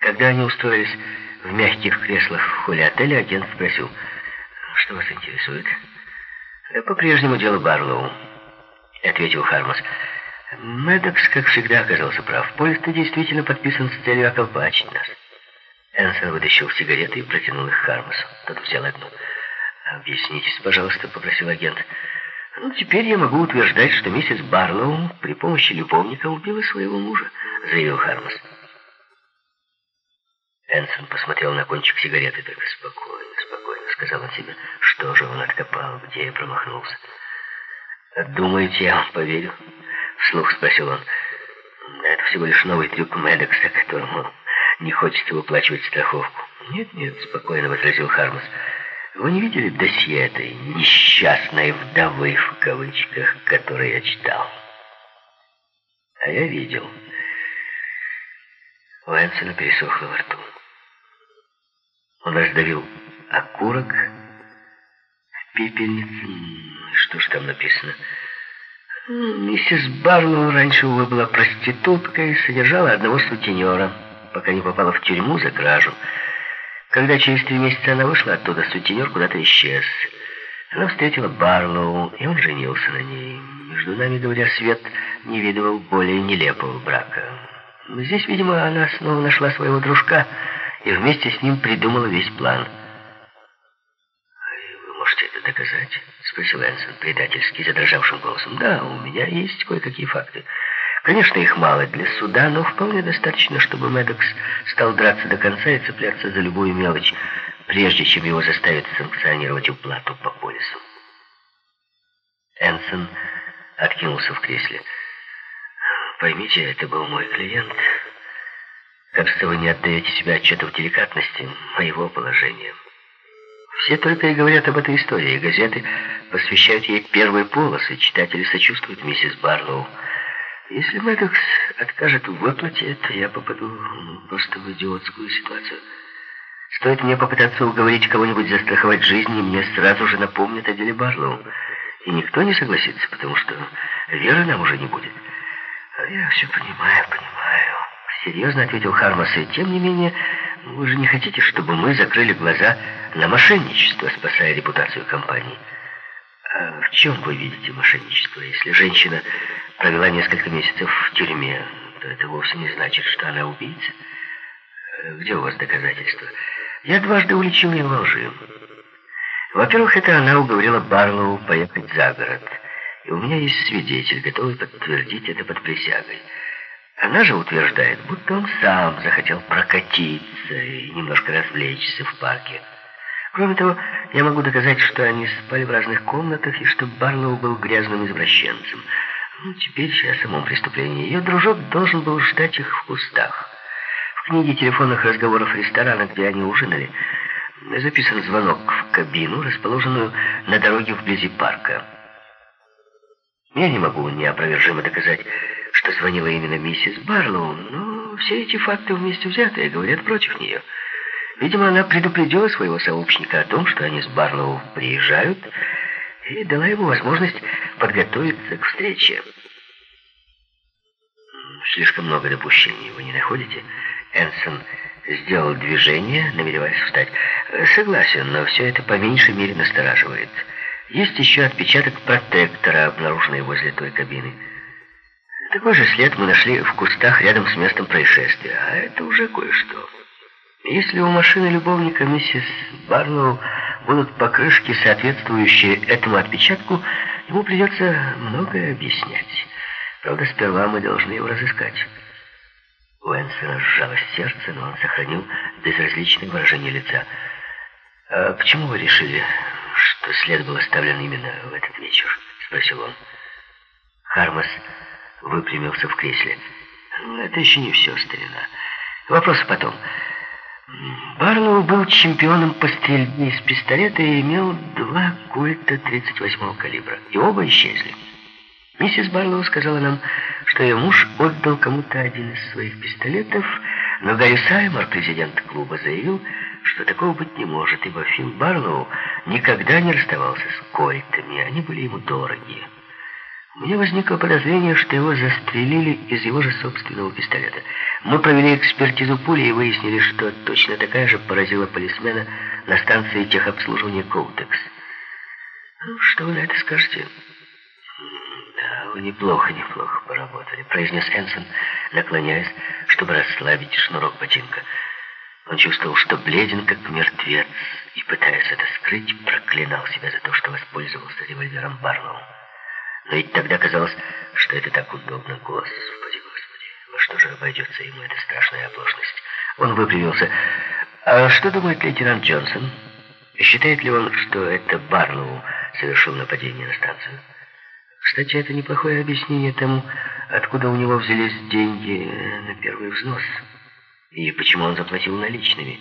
Когда они устроились в мягких креслах в холле отеля, агент спросил, «Что вас интересует?» «По-прежнему дело Барлоу», — ответил Хармас. Мэддокс, как всегда, оказался прав. Поезд действительно подписан с целью околпачить нас. Энсон вытащил сигареты и протянул их Хармасу. Тот взял одну. «Объяснитесь, пожалуйста», — попросил агент. «Ну, теперь я могу утверждать, что миссис Барлоу при помощи любовника убила своего мужа», — заявил Хармас. Энсон посмотрел на кончик сигареты. «Только спокойно, спокойно», — сказал он себе. «Что же он откопал? Где я промахнулся?» «Думаете, я вам поверю?» — вслух спросил он. «Это всего лишь новый трюк Мэддокса, которому не хочется выплачивать страховку». «Нет, нет», — спокойно возразил Хармас. «Вы не видели досье этой несчастной вдовы, в кавычках, которую я читал?» «А я видел». У Энсона пересохло во рту. Он раздавил окурок в пепельнице. Что ж там написано? Миссис Барлоу раньше, увы, была проституткой содержала одного сутенера, пока не попала в тюрьму за кражу. Когда через три месяца она вышла оттуда, сутенер куда-то исчез. Она встретила Барлоу, и он женился на ней. Между нами, говоря, Свет не видывал более нелепого брака. Здесь, видимо, она снова нашла своего дружка и вместе с ним придумала весь план. «Вы можете это доказать?» — спросил Энсон предательски задрожавшим голосом. «Да, у меня есть кое-какие факты. Конечно, их мало для суда, но вполне достаточно, чтобы Медокс стал драться до конца и цепляться за любую мелочь, прежде чем его заставят санкционировать уплату по полису». Энсон откинулся в кресле. Поймите, это был мой клиент. Кажется, вы не отдаете себе отчета в деликатности моего положения. Все только и говорят об этой истории. Газеты посвящают ей первые полосы. Читатели сочувствуют миссис Барлоу. Если Мэддокс откажет в выплате, то я попаду просто в идиотскую ситуацию. Стоит мне попытаться уговорить кого-нибудь застраховать жизнь, и мне сразу же напомнят о деле Барлоу. И никто не согласится, потому что веры нам уже не будет. «Я все понимаю, понимаю», — серьезно ответил Хармас. «И тем не менее, вы же не хотите, чтобы мы закрыли глаза на мошенничество, спасая репутацию компании?» «А в чем вы видите мошенничество? Если женщина провела несколько месяцев в тюрьме, то это вовсе не значит, что она убийца. Где у вас доказательства?» «Я дважды уличил ее во лжи. Во-первых, это она уговорила Барлоу поехать за город». И у меня есть свидетель, готовый подтвердить это под присягой. Она же утверждает, будто он сам захотел прокатиться и немножко развлечься в парке. Кроме того, я могу доказать, что они спали в разных комнатах и что Барлоу был грязным извращенцем. Ну, теперь о самом преступлении. Ее дружок должен был ждать их в кустах. В книге телефонных разговоров ресторана, где они ужинали, записан звонок в кабину, расположенную на дороге вблизи парка. Я не могу неопровержимо доказать, звонила именно миссис Барлоу, но все эти факты вместе взятые говорят против нее. Видимо, она предупредила своего сообщника о том, что они с Барлоу приезжают, и дала ему возможность подготовиться к встрече. Слишком много допущений, вы не находите? Энсон сделал движение, намереваясь встать. Согласен, но все это по меньшей мере настораживает. Есть еще отпечаток протектора, обнаруженный возле той кабины. Такой же след мы нашли в кустах рядом с местом происшествия, а это уже кое-что. Если у машины любовника миссис Барлоу будут покрышки, соответствующие этому отпечатку, ему придется многое объяснять. Правда, сперва мы должны его разыскать. У Энсона сжалось сердце, но он сохранил безразличное выражение лица. «А почему вы решили, что след был оставлен именно в этот вечер?» — спросил он. Хармас выпрямился в кресле. «Ну, «Это еще не все, старина. Вопрос потом. Барлоу был чемпионом по стрельбе из пистолета и имел два кольта 38-го калибра. И оба исчезли. Миссис Барлоу сказала нам, что ее муж отдал кому-то один из своих пистолетов, но Гарри Саймор, президент клуба, заявил, что такого быть не может, ибо Фил Барлоу никогда не расставался с кольтами, они были ему дороги. Меня возникло подозрение, что его застрелили из его же собственного пистолета. Мы провели экспертизу пули и выяснили, что точно такая же поразила полисмена на станции техобслуживания «Коутекс». Ну, что вы на это скажете? Да, вы неплохо, неплохо поработали, произнес Энсон, наклоняясь, чтобы расслабить шнурок ботинка. Он чувствовал, что бледен, как мертвец, и, пытаясь это скрыть, проклинал себя за то, что воспользовался револьвером Барлоу. Но ведь тогда казалось, что это так удобно. Господи, Господи, во что же обойдется ему эта страшная оплошность? Он выпрямился. А что думает лейтенант Джонсон? Считает ли он, что это Барлоу совершил нападение на станцию? Кстати, это неплохое объяснение тому, откуда у него взялись деньги на первый взнос. И почему он заплатил наличными.